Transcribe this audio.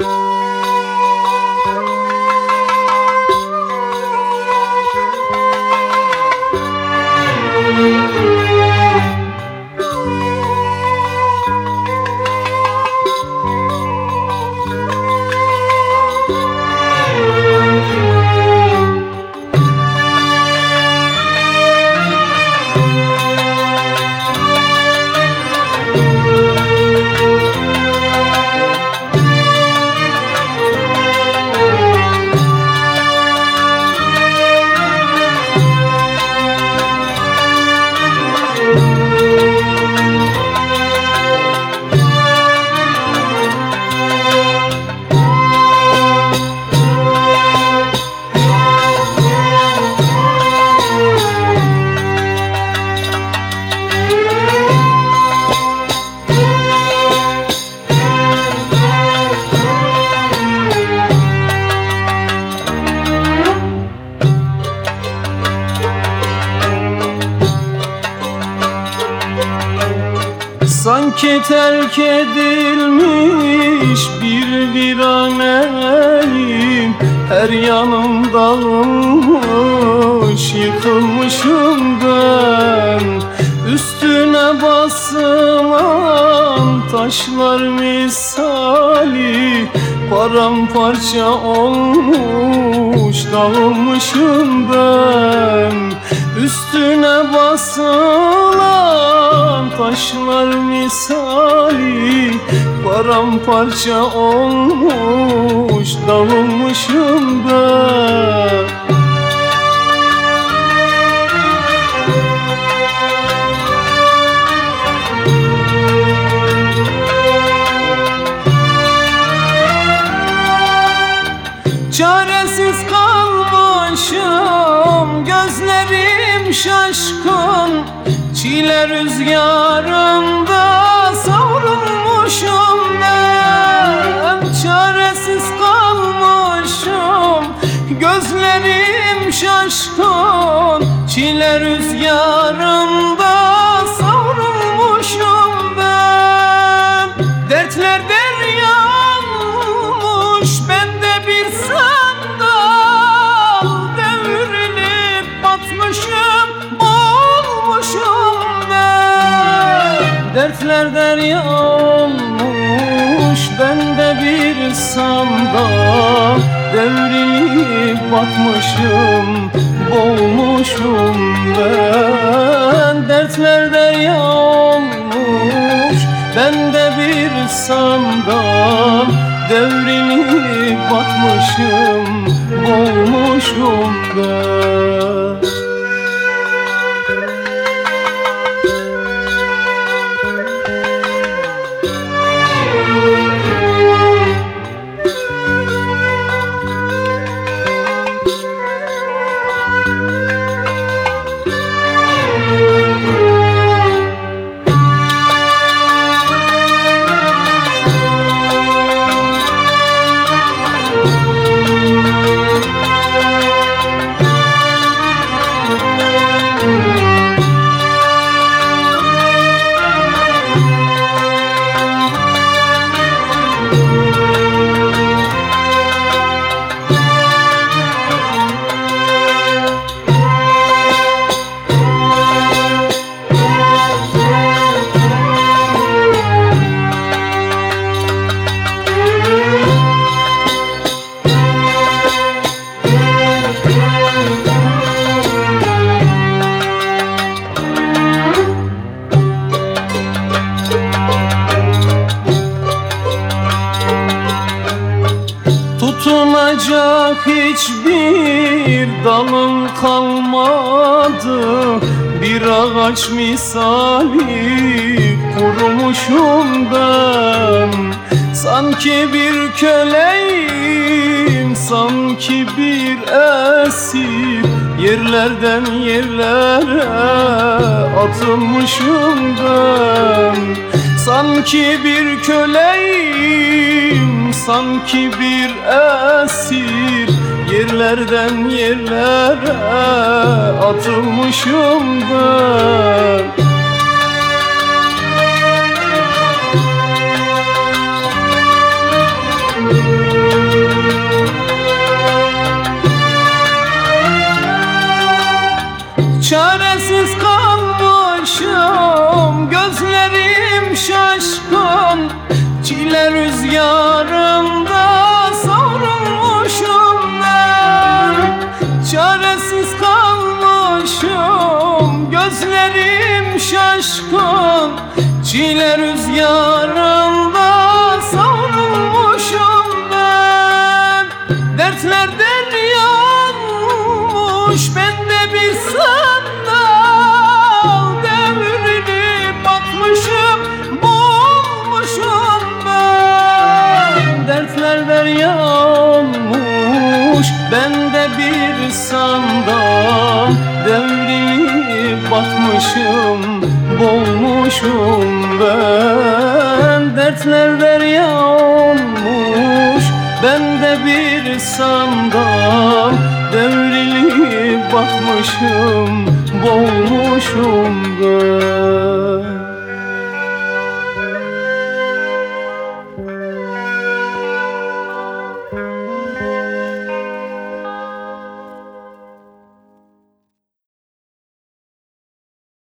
Sanki terk edilmiş bir viraneyim Her yanım dağılmış yıkılmışım ben. Üstüne basılan taşlar misali Paramparça olmuş dağılmışım ben. Üstüne basılan taşlar misali Paramparça olmuş dağılmışım ben Çaresiz kalmışım Gözlerim şaşkın Çile rüzgarında savrulmuşum ben. Çaresiz kalmışım Gözlerim şaşkın. Çile rüzgarında Dertler derya olmuş Bende bir sandal Devrilip batmışım Boğulmuşum ben. Dertler derya olmuş Bende bir sandal Devrilip batmışım hiçbir dalım kalmadı. Bir ağaç misali kurumuşum ben. Sanki bir köleyim, sanki bir esir. Yerlerden yerlere atılmışım ben. Sanki bir köleyim, sanki bir esir yerlerden yerlere atılmışım ben. Çaresiz kalmışım Gözlerim şaşkın. Çile rüzgarı yüreğim şaşkın Çile rüzgarında savrulmuşum ben. Dertlerden yanmış bende bir sandım. Yanmış bende bir sandal. Devrilip batmışım boğulmuşum ben. Dertlerden yanmış bende bir sandal. Devrilip batmışım boğulmuşum ben